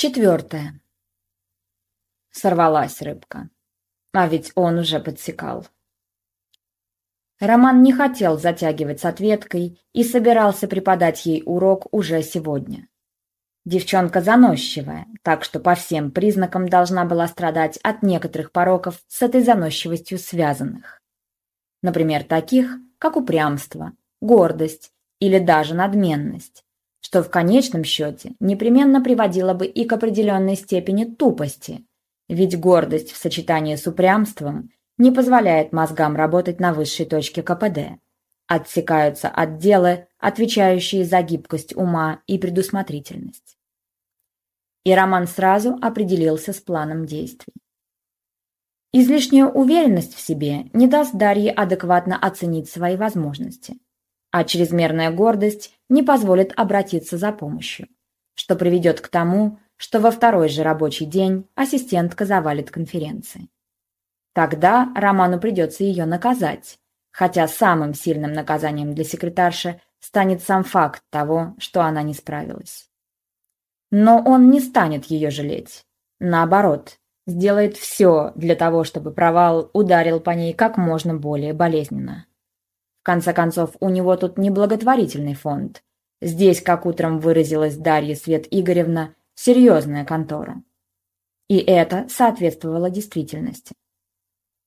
Четвертое. Сорвалась рыбка. А ведь он уже подсекал. Роман не хотел затягивать с ответкой и собирался преподать ей урок уже сегодня. Девчонка заносчивая, так что по всем признакам должна была страдать от некоторых пороков с этой заносчивостью связанных. Например, таких, как упрямство, гордость или даже надменность, что в конечном счете непременно приводило бы и к определенной степени тупости, ведь гордость в сочетании с упрямством не позволяет мозгам работать на высшей точке КПД. Отсекаются отделы, отвечающие за гибкость ума и предусмотрительность. И Роман сразу определился с планом действий. Излишняя уверенность в себе не даст Дарье адекватно оценить свои возможности – а чрезмерная гордость не позволит обратиться за помощью, что приведет к тому, что во второй же рабочий день ассистентка завалит конференции. Тогда Роману придется ее наказать, хотя самым сильным наказанием для секретарши станет сам факт того, что она не справилась. Но он не станет ее жалеть. Наоборот, сделает все для того, чтобы провал ударил по ней как можно более болезненно конце концов, у него тут не благотворительный фонд. Здесь, как утром выразилась Дарья Свет Игоревна, серьезная контора. И это соответствовало действительности.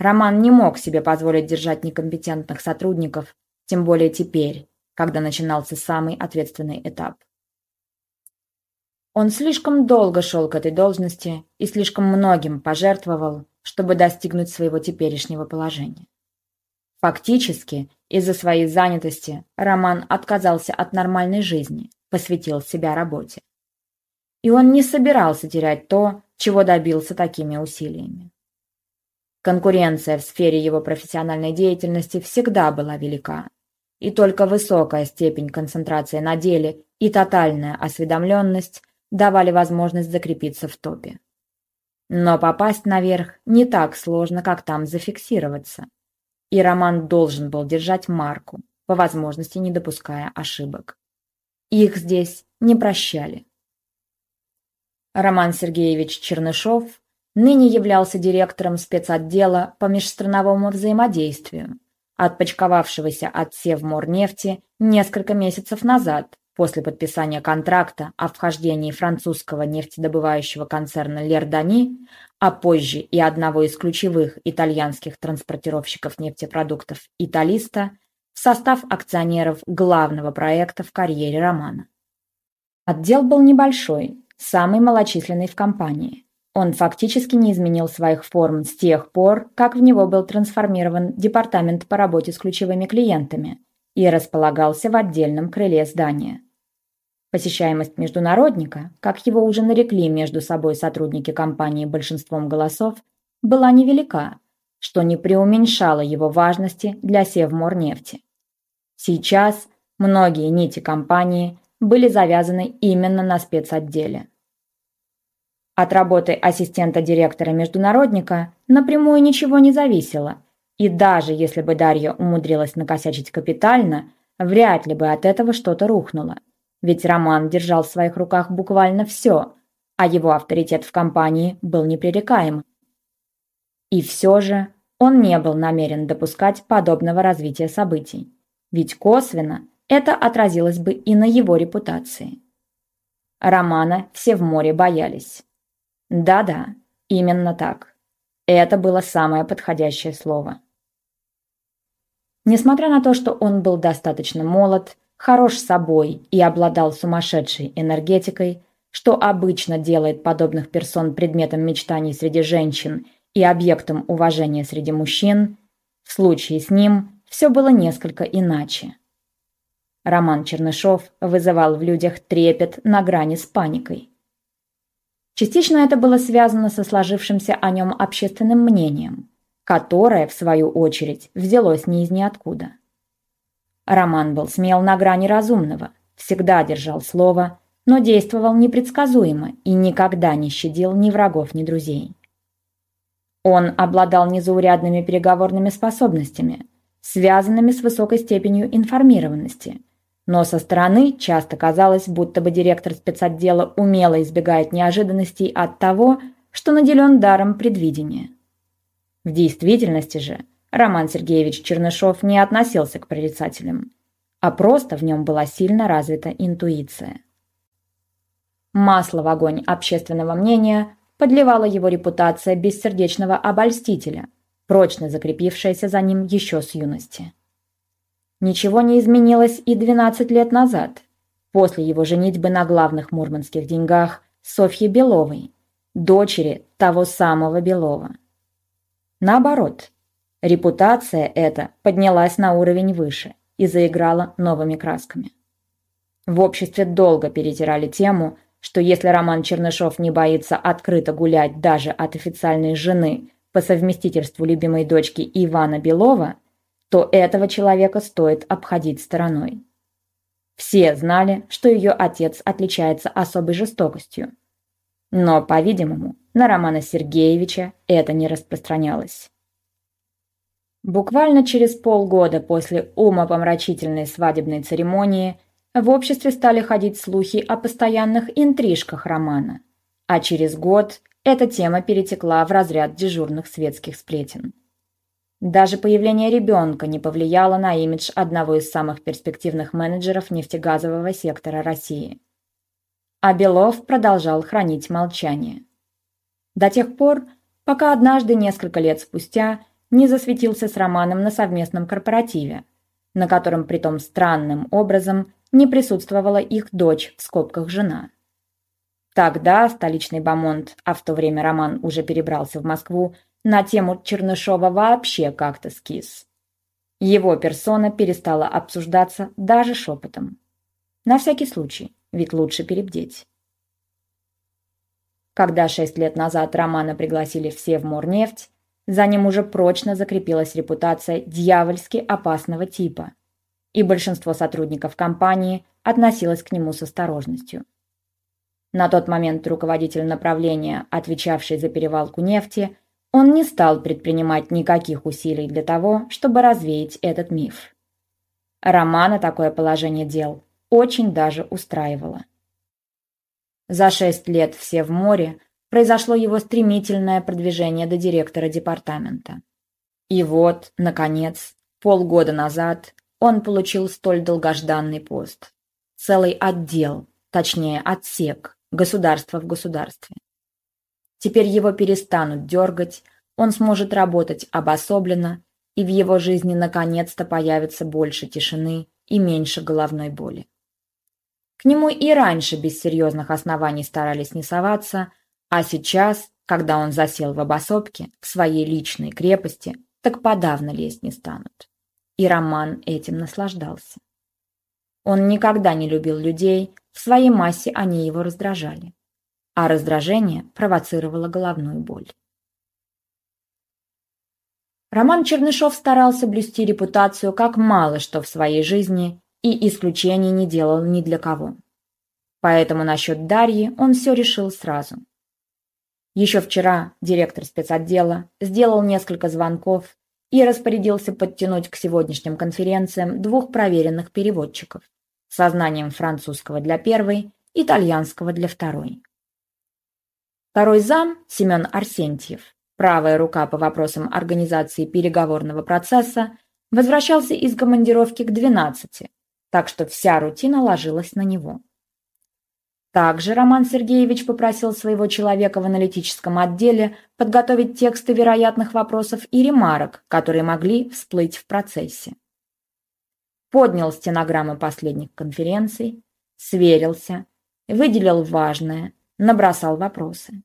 Роман не мог себе позволить держать некомпетентных сотрудников, тем более теперь, когда начинался самый ответственный этап. Он слишком долго шел к этой должности и слишком многим пожертвовал, чтобы достигнуть своего теперешнего положения. Фактически, из-за своей занятости Роман отказался от нормальной жизни, посвятил себя работе. И он не собирался терять то, чего добился такими усилиями. Конкуренция в сфере его профессиональной деятельности всегда была велика, и только высокая степень концентрации на деле и тотальная осведомленность давали возможность закрепиться в топе. Но попасть наверх не так сложно, как там зафиксироваться и Роман должен был держать марку, по возможности не допуская ошибок. Их здесь не прощали. Роман Сергеевич Чернышов ныне являлся директором спецотдела по межстрановому взаимодействию, отпочковавшегося от Севморнефти несколько месяцев назад после подписания контракта о вхождении французского нефтедобывающего концерна «Лердани», а позже и одного из ключевых итальянских транспортировщиков нефтепродуктов «Италиста» в состав акционеров главного проекта в карьере Романа. Отдел был небольшой, самый малочисленный в компании. Он фактически не изменил своих форм с тех пор, как в него был трансформирован департамент по работе с ключевыми клиентами и располагался в отдельном крыле здания. Посещаемость международника, как его уже нарекли между собой сотрудники компании большинством голосов, была невелика, что не преуменьшало его важности для Севморнефти. Сейчас многие нити компании были завязаны именно на спецотделе. От работы ассистента директора международника напрямую ничего не зависело, и даже если бы Дарья умудрилась накосячить капитально, вряд ли бы от этого что-то рухнуло. Ведь Роман держал в своих руках буквально все, а его авторитет в компании был непререкаем. И все же он не был намерен допускать подобного развития событий, ведь косвенно это отразилось бы и на его репутации. Романа все в море боялись. Да-да, именно так. Это было самое подходящее слово. Несмотря на то, что он был достаточно молод, хорош собой и обладал сумасшедшей энергетикой, что обычно делает подобных персон предметом мечтаний среди женщин и объектом уважения среди мужчин, в случае с ним все было несколько иначе. Роман Чернышов вызывал в людях трепет на грани с паникой. Частично это было связано со сложившимся о нем общественным мнением, которое, в свою очередь, взялось не из ниоткуда. Роман был смел на грани разумного, всегда держал слово, но действовал непредсказуемо и никогда не щадил ни врагов, ни друзей. Он обладал незаурядными переговорными способностями, связанными с высокой степенью информированности, Но со стороны часто казалось, будто бы директор спецотдела умело избегает неожиданностей от того, что наделен даром предвидения. В действительности же Роман Сергеевич Чернышов не относился к прорицателям, а просто в нем была сильно развита интуиция. Масло в огонь общественного мнения подливала его репутация бессердечного обольстителя, прочно закрепившаяся за ним еще с юности. Ничего не изменилось и 12 лет назад, после его женитьбы на главных мурманских деньгах Софьи Беловой, дочери того самого Белова. Наоборот, репутация эта поднялась на уровень выше и заиграла новыми красками. В обществе долго перетирали тему, что если Роман Чернышов не боится открыто гулять даже от официальной жены по совместительству любимой дочки Ивана Белова, то этого человека стоит обходить стороной. Все знали, что ее отец отличается особой жестокостью. Но, по-видимому, на Романа Сергеевича это не распространялось. Буквально через полгода после умопомрачительной свадебной церемонии в обществе стали ходить слухи о постоянных интрижках романа, а через год эта тема перетекла в разряд дежурных светских сплетен. Даже появление ребенка не повлияло на имидж одного из самых перспективных менеджеров нефтегазового сектора России. А Белов продолжал хранить молчание. До тех пор, пока однажды несколько лет спустя не засветился с Романом на совместном корпоративе, на котором притом странным образом не присутствовала их дочь, в скобках жена. Тогда столичный бомонд, а в то время Роман уже перебрался в Москву, на тему Чернышова вообще как-то скис. Его персона перестала обсуждаться даже шепотом. На всякий случай, ведь лучше перебдеть. Когда шесть лет назад Романа пригласили все в Морнефть, за ним уже прочно закрепилась репутация дьявольски опасного типа – и большинство сотрудников компании относилось к нему с осторожностью. На тот момент руководитель направления, отвечавший за перевалку нефти, он не стал предпринимать никаких усилий для того, чтобы развеять этот миф. Романа такое положение дел очень даже устраивало. За шесть лет все в море произошло его стремительное продвижение до директора департамента. И вот, наконец, полгода назад он получил столь долгожданный пост. Целый отдел, точнее отсек, государства в государстве. Теперь его перестанут дергать, он сможет работать обособленно, и в его жизни наконец-то появится больше тишины и меньше головной боли. К нему и раньше без серьезных оснований старались не соваться, а сейчас, когда он засел в обособке, в своей личной крепости, так подавно лезть не станут. И Роман этим наслаждался. Он никогда не любил людей, в своей массе они его раздражали. А раздражение провоцировало головную боль. Роман Чернышов старался блюсти репутацию как мало что в своей жизни и исключений не делал ни для кого. Поэтому насчет Дарьи он все решил сразу. Еще вчера директор спецотдела сделал несколько звонков и распорядился подтянуть к сегодняшним конференциям двух проверенных переводчиков со знанием французского для первой, итальянского для второй. Второй зам, Семен Арсентьев, правая рука по вопросам организации переговорного процесса, возвращался из командировки к 12, так что вся рутина ложилась на него. Также Роман Сергеевич попросил своего человека в аналитическом отделе подготовить тексты вероятных вопросов и ремарок, которые могли всплыть в процессе. Поднял стенограммы последних конференций, сверился, выделил важное, набросал вопросы.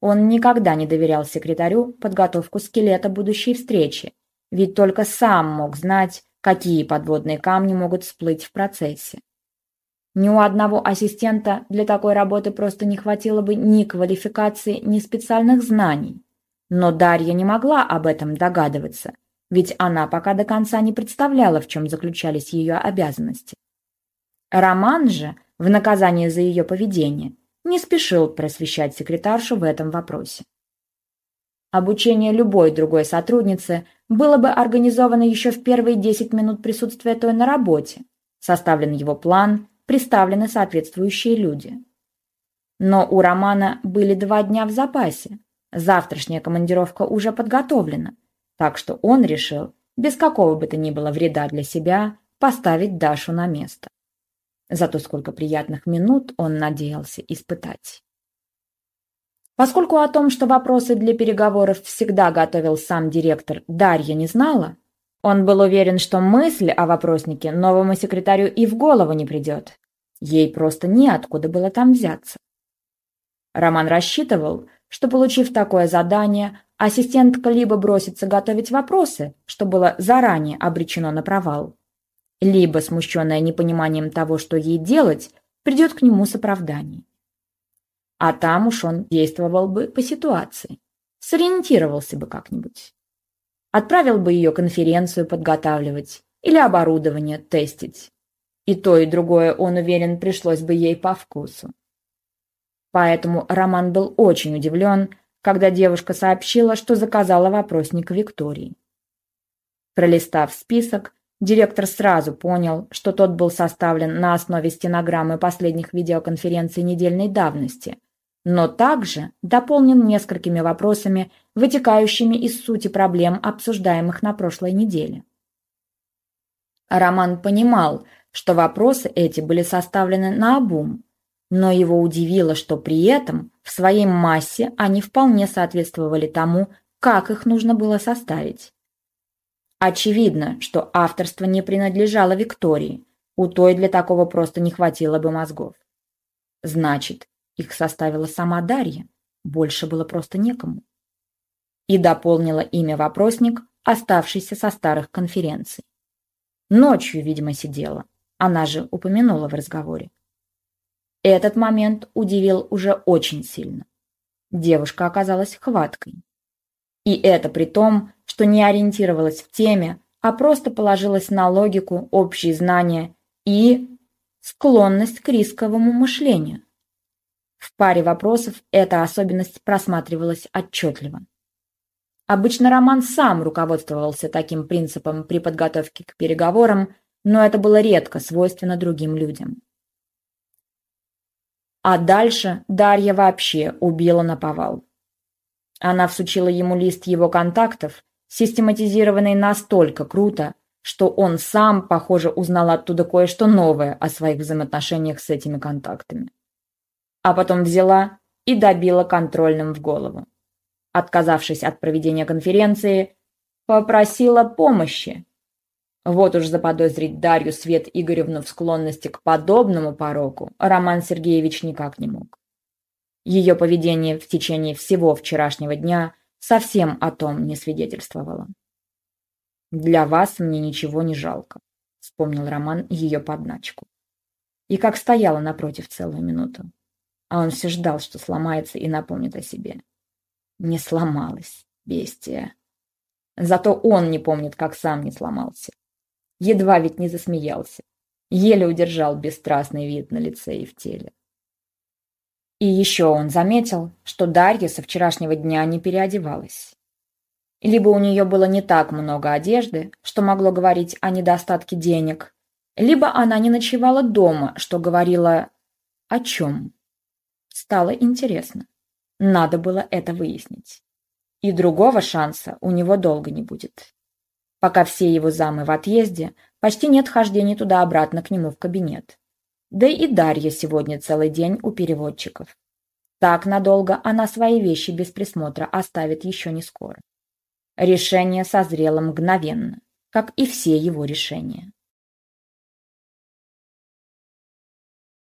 Он никогда не доверял секретарю подготовку скелета будущей встречи, ведь только сам мог знать, какие подводные камни могут всплыть в процессе. Ни у одного ассистента для такой работы просто не хватило бы ни квалификации, ни специальных знаний. Но Дарья не могла об этом догадываться, ведь она пока до конца не представляла, в чем заключались ее обязанности. Роман же, в наказание за ее поведение, не спешил просвещать секретаршу в этом вопросе. Обучение любой другой сотрудницы было бы организовано еще в первые 10 минут присутствия той на работе, составлен его план, представлены соответствующие люди. Но у Романа были два дня в запасе. Завтрашняя командировка уже подготовлена, так что он решил, без какого бы то ни было вреда для себя, поставить Дашу на место. Зато сколько приятных минут он надеялся испытать. Поскольку о том, что вопросы для переговоров всегда готовил сам директор, Дарья не знала, он был уверен, что мысль о вопроснике новому секретарю и в голову не придет. Ей просто неоткуда было там взяться. Роман рассчитывал, что, получив такое задание, ассистентка либо бросится готовить вопросы, что было заранее обречено на провал, либо, смущенная непониманием того, что ей делать, придет к нему с оправданием. А там уж он действовал бы по ситуации, сориентировался бы как-нибудь. Отправил бы ее конференцию подготавливать или оборудование тестить. И то, и другое, он уверен, пришлось бы ей по вкусу. Поэтому Роман был очень удивлен, когда девушка сообщила, что заказала вопросник Виктории. Пролистав список, директор сразу понял, что тот был составлен на основе стенограммы последних видеоконференций недельной давности, но также дополнен несколькими вопросами, вытекающими из сути проблем, обсуждаемых на прошлой неделе. Роман понимал, что вопросы эти были составлены на обум, но его удивило, что при этом в своей массе они вполне соответствовали тому, как их нужно было составить. Очевидно, что авторство не принадлежало Виктории, у той для такого просто не хватило бы мозгов. Значит, их составила сама Дарья, больше было просто некому. И дополнила имя вопросник, оставшийся со старых конференций. Ночью, видимо, сидела, она же упомянула в разговоре. Этот момент удивил уже очень сильно. Девушка оказалась хваткой. И это при том, что не ориентировалась в теме, а просто положилась на логику, общие знания и склонность к рисковому мышлению. В паре вопросов эта особенность просматривалась отчетливо. Обычно Роман сам руководствовался таким принципом при подготовке к переговорам, но это было редко свойственно другим людям. А дальше Дарья вообще убила на повал. Она всучила ему лист его контактов, систематизированный настолько круто, что он сам, похоже, узнал оттуда кое-что новое о своих взаимоотношениях с этими контактами. А потом взяла и добила контрольным в голову. Отказавшись от проведения конференции, попросила помощи вот уж заподозрить Дарью Свет Игоревну в склонности к подобному пороку Роман Сергеевич никак не мог. Ее поведение в течение всего вчерашнего дня совсем о том не свидетельствовало. «Для вас мне ничего не жалко», — вспомнил Роман ее подначку. И как стояла напротив целую минуту. А он все ждал, что сломается и напомнит о себе. Не сломалась, бестия. Зато он не помнит, как сам не сломался. Едва ведь не засмеялся. Еле удержал бесстрастный вид на лице и в теле. И еще он заметил, что Дарья со вчерашнего дня не переодевалась. Либо у нее было не так много одежды, что могло говорить о недостатке денег, либо она не ночевала дома, что говорило о чем. Стало интересно. Надо было это выяснить. И другого шанса у него долго не будет. Пока все его замы в отъезде, почти нет хождений туда-обратно к нему в кабинет. Да и Дарья сегодня целый день у переводчиков. Так надолго она свои вещи без присмотра оставит еще не скоро. Решение созрело мгновенно, как и все его решения.